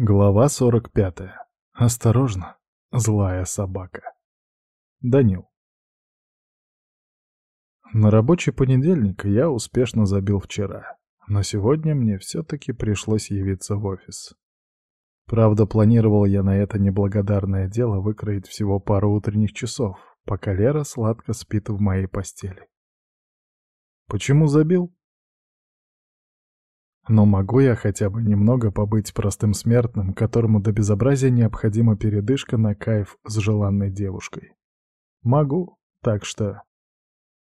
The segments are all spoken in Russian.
Глава 45. Осторожно, злая собака. Данил. На рабочий понедельник я успешно забил вчера, но сегодня мне все-таки пришлось явиться в офис. Правда, планировал я на это неблагодарное дело выкроить всего пару утренних часов, пока Лера сладко спит в моей постели. Почему забил? Но могу я хотя бы немного побыть простым смертным, которому до безобразия необходима передышка на кайф с желанной девушкой? Могу, так что...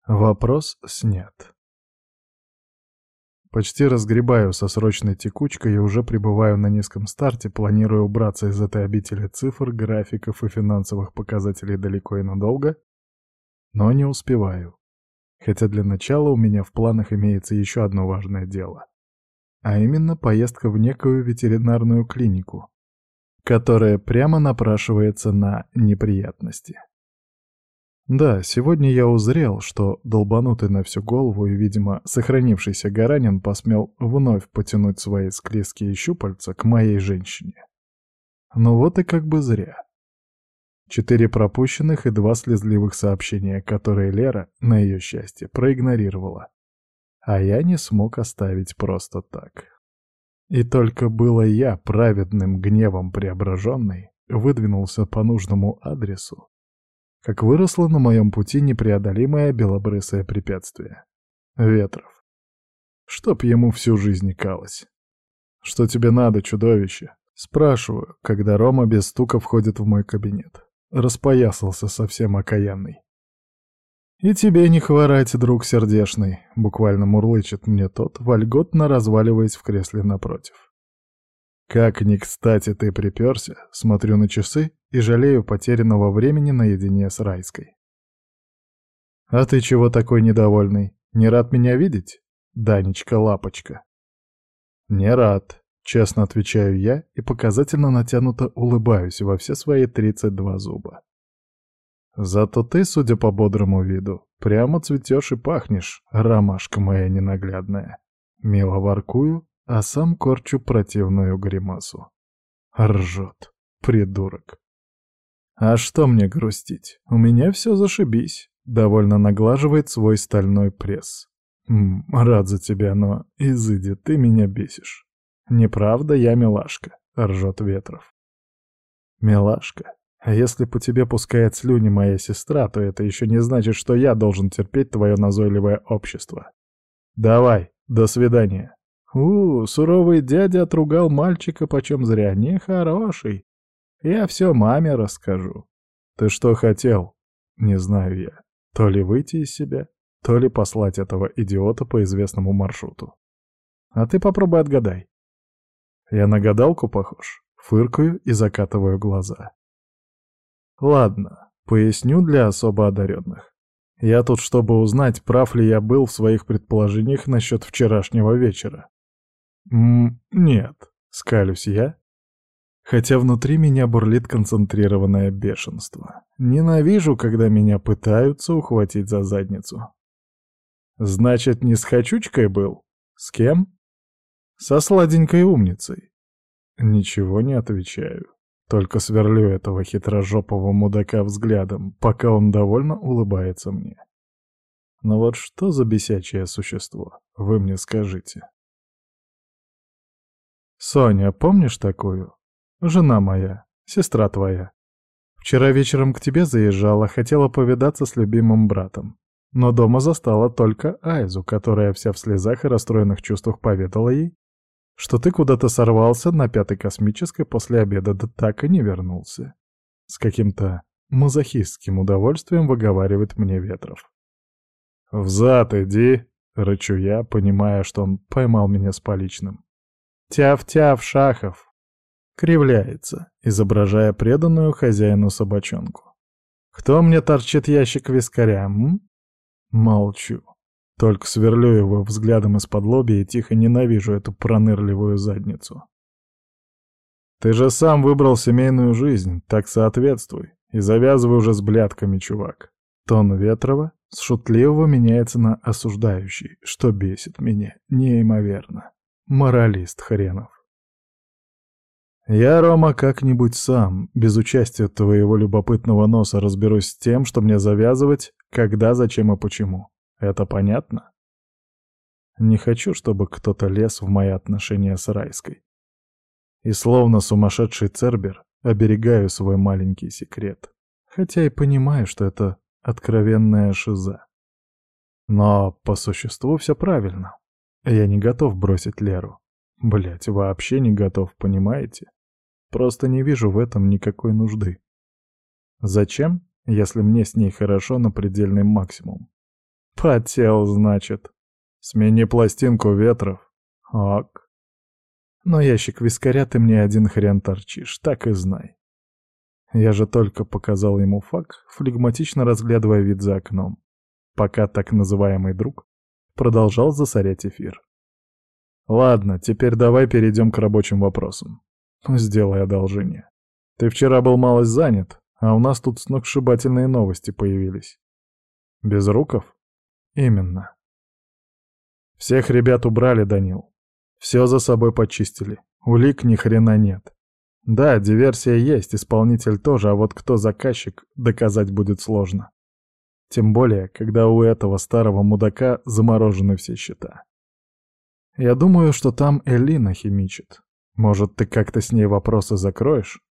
Вопрос снят. Почти разгребаю со срочной текучкой и уже пребываю на низком старте, планируя убраться из этой обители цифр, графиков и финансовых показателей далеко и надолго, но не успеваю. Хотя для начала у меня в планах имеется еще одно важное дело — а именно поездка в некую ветеринарную клинику, которая прямо напрашивается на неприятности. Да, сегодня я узрел, что долбанутый на всю голову и, видимо, сохранившийся Гаранин посмел вновь потянуть свои склизкие щупальца к моей женщине. Но вот и как бы зря. Четыре пропущенных и два слезливых сообщения, которые Лера, на ее счастье, проигнорировала а я не смог оставить просто так. И только было я, праведным гневом преображенный, выдвинулся по нужному адресу, как выросло на моем пути непреодолимое белобрысое препятствие. Ветров. Чтоб ему всю жизнь калось. «Что тебе надо, чудовище?» Спрашиваю, когда Рома без стука входит в мой кабинет. Распоясался совсем окаянный. «И тебе не хворать, друг сердешный», — буквально мурлычет мне тот, вольготно разваливаясь в кресле напротив. Как ни кстати ты приперся, смотрю на часы и жалею потерянного времени наедине с Райской. «А ты чего такой недовольный? Не рад меня видеть?» Данечка-лапочка. «Не рад», — честно отвечаю я и показательно натянуто улыбаюсь во все свои тридцать два зуба. Зато ты, судя по бодрому виду, прямо цветешь и пахнешь, ромашка моя ненаглядная. Мило воркую, а сам корчу противную гримасу. Ржет, придурок. А что мне грустить? У меня все зашибись. Довольно наглаживает свой стальной пресс. М рад за тебя, но, изыди, ты меня бесишь. Неправда, я милашка, ржет Ветров. Милашка, а если по тебе пускает слюни моя сестра, то это еще не значит, что я должен терпеть твое назойливое общество. Давай, до свидания. У, суровый дядя отругал мальчика почем зря, нехороший. Я все маме расскажу. Ты что хотел? Не знаю я. То ли выйти из себя, то ли послать этого идиота по известному маршруту. А ты попробуй отгадай. Я на гадалку похож. Фыркаю и закатываю глаза. Ладно, поясню для особо одаренных. Я тут, чтобы узнать, прав ли я был в своих предположениях насчет вчерашнего вечера. М нет, скалюсь я, хотя внутри меня бурлит концентрированное бешенство. Ненавижу, когда меня пытаются ухватить за задницу. Значит, не с Хачучкой был? С кем? Со сладенькой умницей. Ничего не отвечаю. Только сверлю этого хитрожопого мудака взглядом, пока он довольно улыбается мне. Но вот что за бесячее существо, вы мне скажите. Соня, помнишь такую? Жена моя, сестра твоя. Вчера вечером к тебе заезжала, хотела повидаться с любимым братом. Но дома застала только Айзу, которая вся в слезах и расстроенных чувствах поведала ей, что ты куда-то сорвался на пятой космической после обеда, да так и не вернулся. С каким-то мазохистским удовольствием выговаривает мне Ветров. «Взад иди!» — рычу я, понимая, что он поймал меня с поличным. «Тяв-тяв, Шахов!» — кривляется, изображая преданную хозяину собачонку. «Кто мне торчит ящик вискаря, м?» Молчу. Только сверлю его взглядом из-под лоби и тихо ненавижу эту пронырливую задницу. Ты же сам выбрал семейную жизнь, так соответствуй. И завязывай уже с блядками, чувак. Тон Ветрова с шутливого меняется на осуждающий, что бесит меня неимоверно. Моралист хренов. Я, Рома, как-нибудь сам, без участия твоего любопытного носа, разберусь с тем, что мне завязывать, когда, зачем и почему. Это понятно? Не хочу, чтобы кто-то лез в мои отношения с Райской. И словно сумасшедший Цербер оберегаю свой маленький секрет. Хотя и понимаю, что это откровенная шиза. Но по существу все правильно. Я не готов бросить Леру. Блять, вообще не готов, понимаете? Просто не вижу в этом никакой нужды. Зачем, если мне с ней хорошо на предельный максимум? Потел, значит. Смени пластинку ветров. Ок. Но ящик вискаря ты мне один хрен торчишь, так и знай. Я же только показал ему факт, флегматично разглядывая вид за окном, пока так называемый друг продолжал засорять эфир. Ладно, теперь давай перейдем к рабочим вопросам. Сделай одолжение. Ты вчера был малость занят, а у нас тут сногсшибательные новости появились. Без руков? Именно. Всех ребят убрали, Данил. Все за собой почистили. Улик ни хрена нет. Да, диверсия есть, исполнитель тоже, а вот кто заказчик, доказать будет сложно. Тем более, когда у этого старого мудака заморожены все счета. Я думаю, что там Элина химичит. Может, ты как-то с ней вопросы закроешь?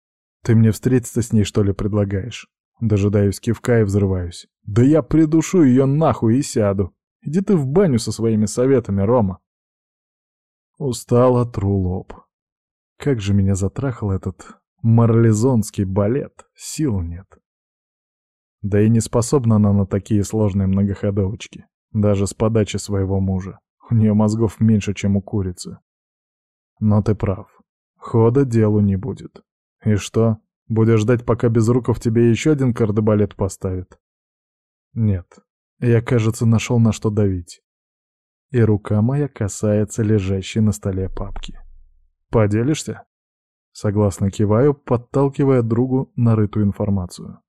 Ты мне встретиться с ней, что ли, предлагаешь? Дожидаюсь кивка и взрываюсь. Да я придушу ее нахуй и сяду. Иди ты в баню со своими советами, Рома. Устала тру лоб. Как же меня затрахал этот марлезонский балет, сил нет. Да и не способна она на такие сложные многоходовочки, даже с подачи своего мужа. У нее мозгов меньше, чем у курицы. Но ты прав. Хода делу не будет. И что, будешь ждать, пока Безруков тебе еще один кардебалет поставит? Нет, я, кажется, нашел на что давить. И рука моя касается лежащей на столе папки. Поделишься? Согласно киваю, подталкивая другу нарытую информацию.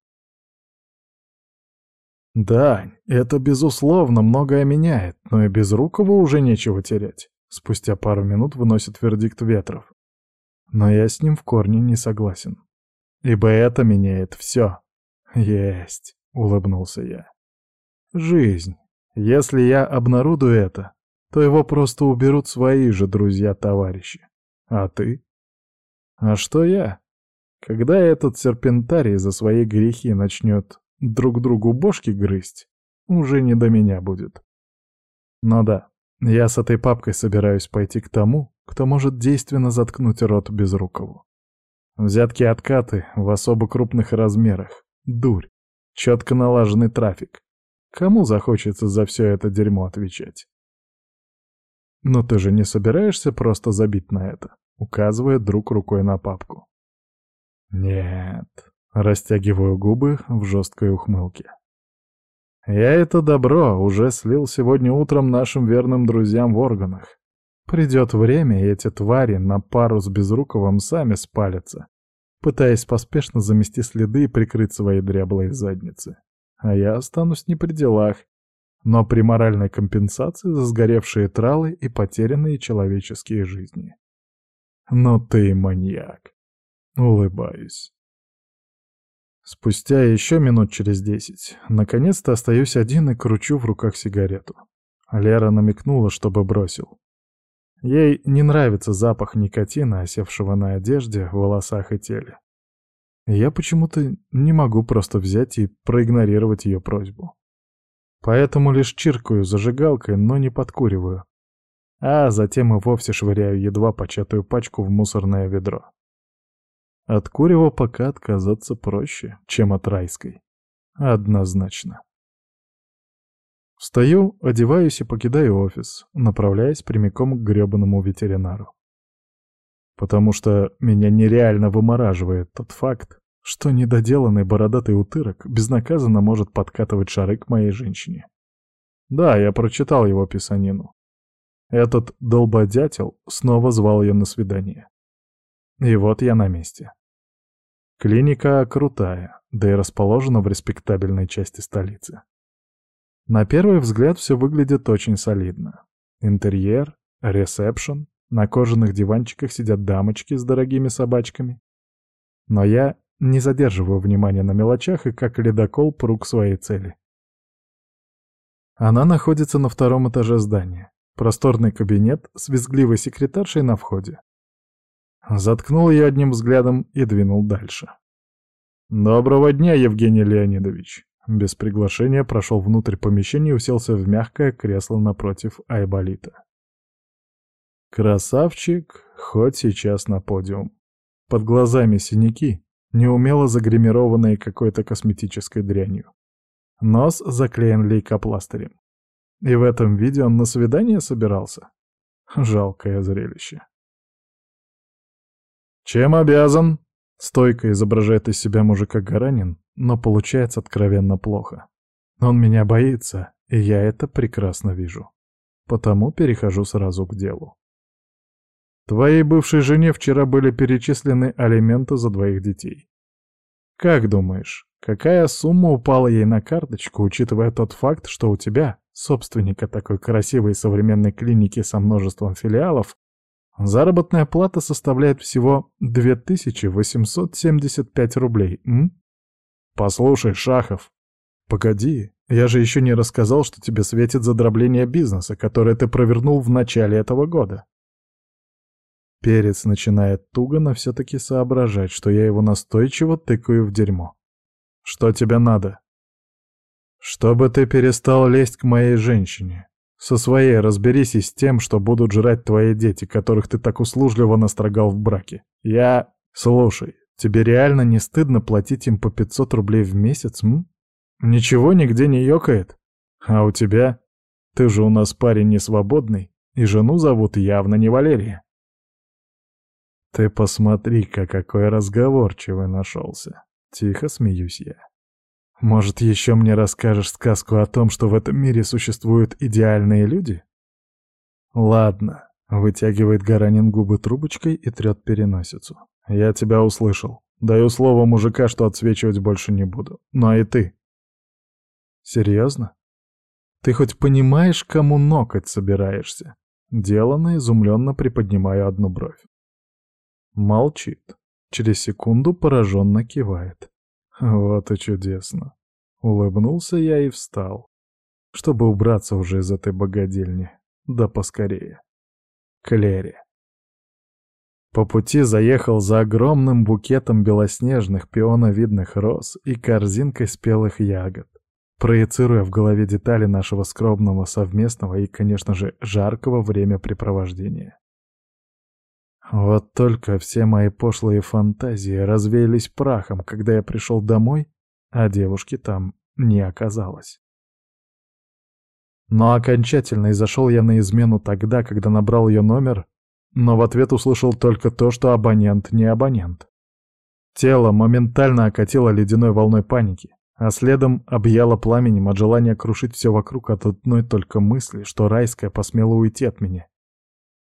Да, это безусловно многое меняет, но и без Рукова уже нечего терять. Спустя пару минут выносит вердикт Ветров. Но я с ним в корне не согласен. Ибо это меняет все. Есть, улыбнулся я. Жизнь. Если я обнародую это, то его просто уберут свои же друзья-товарищи. А ты? А что я? Когда этот серпентарий за свои грехи начнет друг другу бошки грызть, уже не до меня будет. Но да, я с этой папкой собираюсь пойти к тому, кто может действенно заткнуть рот Безрукову. Взятки-откаты в особо крупных размерах, дурь, четко налаженный трафик. Кому захочется за все это дерьмо отвечать? «Но ты же не собираешься просто забить на это?» — указывает друг рукой на папку. «Нет», — растягиваю губы в жесткой ухмылке. «Я это добро уже слил сегодня утром нашим верным друзьям в органах. Придет время, и эти твари на пару с Безруковым сами спалятся, пытаясь поспешно замести следы и прикрыть свои дряблые задницы. А я останусь не при делах, но при моральной компенсации за сгоревшие тралы и потерянные человеческие жизни. Но ты маньяк. Улыбаюсь. Спустя еще минут через десять, наконец-то остаюсь один и кручу в руках сигарету. Лера намекнула, чтобы бросил. Ей не нравится запах никотина, осевшего на одежде, волосах и теле. Я почему-то не могу просто взять и проигнорировать ее просьбу. Поэтому лишь чиркаю зажигалкой, но не подкуриваю. А затем и вовсе швыряю едва початую пачку в мусорное ведро. От курева пока отказаться проще, чем от райской. Однозначно. Встаю, одеваюсь и покидаю офис, направляясь прямиком к грёбаному ветеринару. Потому что меня нереально вымораживает тот факт, что недоделанный бородатый утырок безнаказанно может подкатывать шары к моей женщине. Да, я прочитал его писанину. Этот долбодятел снова звал ее на свидание. И вот я на месте. Клиника крутая, да и расположена в респектабельной части столицы. На первый взгляд все выглядит очень солидно. Интерьер, ресепшн, На кожаных диванчиках сидят дамочки с дорогими собачками. Но я не задерживаю внимания на мелочах и как ледокол пру к своей цели. Она находится на втором этаже здания. Просторный кабинет с визгливой секретаршей на входе. Заткнул ее одним взглядом и двинул дальше. «Доброго дня, Евгений Леонидович!» Без приглашения прошел внутрь помещения и уселся в мягкое кресло напротив Айболита. Красавчик, хоть сейчас на подиум. Под глазами синяки, неумело загримированные какой-то косметической дрянью. Нос заклеен лейкопластырем. И в этом виде он на свидание собирался? Жалкое зрелище. «Чем обязан?» Стойко изображает из себя мужика Гаранин, но получается откровенно плохо. Он меня боится, и я это прекрасно вижу. Потому перехожу сразу к делу. Твоей бывшей жене вчера были перечислены алименты за двоих детей. Как думаешь, какая сумма упала ей на карточку, учитывая тот факт, что у тебя, собственника такой красивой современной клиники со множеством филиалов, заработная плата составляет всего 2875 рублей, м? Послушай, Шахов, погоди, я же еще не рассказал, что тебе светит задробление бизнеса, которое ты провернул в начале этого года. Перец начинает туго, но все-таки соображать, что я его настойчиво тыкаю в дерьмо. Что тебе надо? Чтобы ты перестал лезть к моей женщине. Со своей разберись и с тем, что будут жрать твои дети, которых ты так услужливо настрогал в браке. Я... Слушай, тебе реально не стыдно платить им по 500 рублей в месяц, м? Ничего нигде не ёкает? А у тебя? Ты же у нас парень не свободный, и жену зовут явно не Валерия. «Ты посмотри-ка, какой разговорчивый нашелся!» Тихо смеюсь я. «Может, еще мне расскажешь сказку о том, что в этом мире существуют идеальные люди?» «Ладно», — вытягивает Гаранин губы трубочкой и трет переносицу. «Я тебя услышал. Даю слово мужика, что отсвечивать больше не буду. Ну а и ты». «Серьезно? Ты хоть понимаешь, кому нокоть собираешься?» Делано изумленно приподнимаю одну бровь. Молчит. Через секунду пораженно кивает. Вот и чудесно. Улыбнулся я и встал, чтобы убраться уже из этой богадельни. Да поскорее. К Лере. По пути заехал за огромным букетом белоснежных пионовидных роз и корзинкой спелых ягод, проецируя в голове детали нашего скромного совместного и, конечно же, жаркого времяпрепровождения. Вот только все мои пошлые фантазии развеялись прахом, когда я пришел домой, а девушки там не оказалось. Но окончательно изошел я на измену тогда, когда набрал ее номер, но в ответ услышал только то, что абонент не абонент. Тело моментально окатило ледяной волной паники, а следом объяло пламенем от желания крушить все вокруг от одной только мысли, что райская посмела уйти от меня.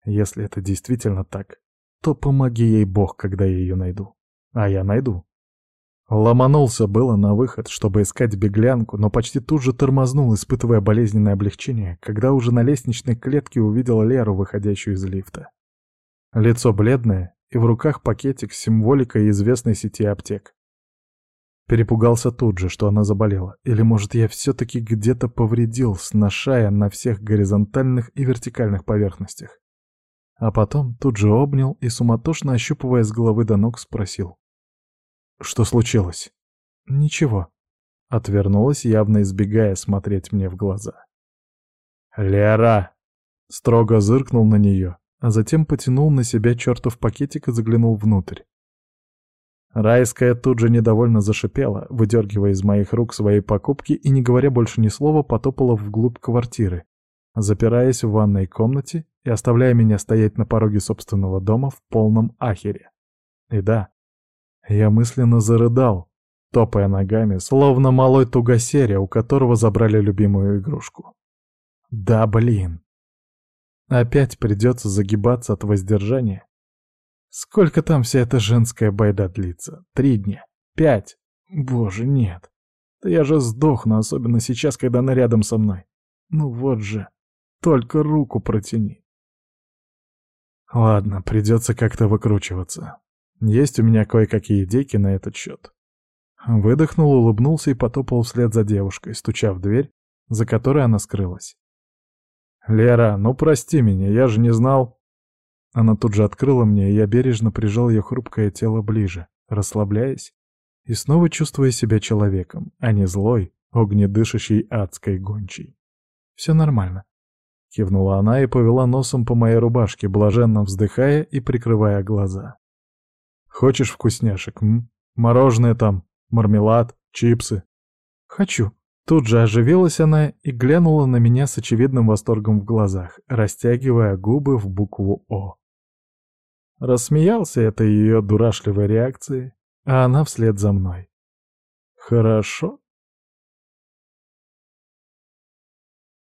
Если это действительно так, то помоги ей Бог, когда я ее найду. А я найду. Ломанулся было на выход, чтобы искать беглянку, но почти тут же тормознул, испытывая болезненное облегчение, когда уже на лестничной клетке увидел Леру, выходящую из лифта. Лицо бледное, и в руках пакетик с символикой известной сети аптек. Перепугался тут же, что она заболела. Или, может, я все-таки где-то повредил, сношая на всех горизонтальных и вертикальных поверхностях. А потом тут же обнял и, суматошно ощупывая с головы до ног, спросил. «Что случилось?» «Ничего». Отвернулась, явно избегая смотреть мне в глаза. «Лера!» Строго зыркнул на нее, а затем потянул на себя чертов пакетик и заглянул внутрь. Райская тут же недовольно зашипела, выдергивая из моих рук свои покупки и, не говоря больше ни слова, потопала вглубь квартиры, запираясь в ванной комнате и оставляя меня стоять на пороге собственного дома в полном ахере. И да, я мысленно зарыдал, топая ногами, словно малой тугосерия, у которого забрали любимую игрушку. Да блин. Опять придется загибаться от воздержания. Сколько там вся эта женская байда длится? Три дня? Пять? Боже, нет. Да я же сдохну, особенно сейчас, когда она рядом со мной. Ну вот же. Только руку протяни. Ладно, придется как-то выкручиваться. Есть у меня кое-какие идейки на этот счет. Выдохнул, улыбнулся и потопал вслед за девушкой, стуча в дверь, за которой она скрылась. «Лера, ну прости меня, я же не знал...» Она тут же открыла мне, и я бережно прижал ее хрупкое тело ближе, расслабляясь и снова чувствуя себя человеком, а не злой, огнедышащей адской гончей. «Все нормально», — кивнула она и повела носом по моей рубашке, блаженно вздыхая и прикрывая глаза. «Хочешь вкусняшек, м? Мороженое там, мармелад, чипсы?» «Хочу». Тут же оживилась она и глянула на меня с очевидным восторгом в глазах, растягивая губы в букву «О». Рассмеялся этой ее дурашливой реакцией, а она вслед за мной. «Хорошо»,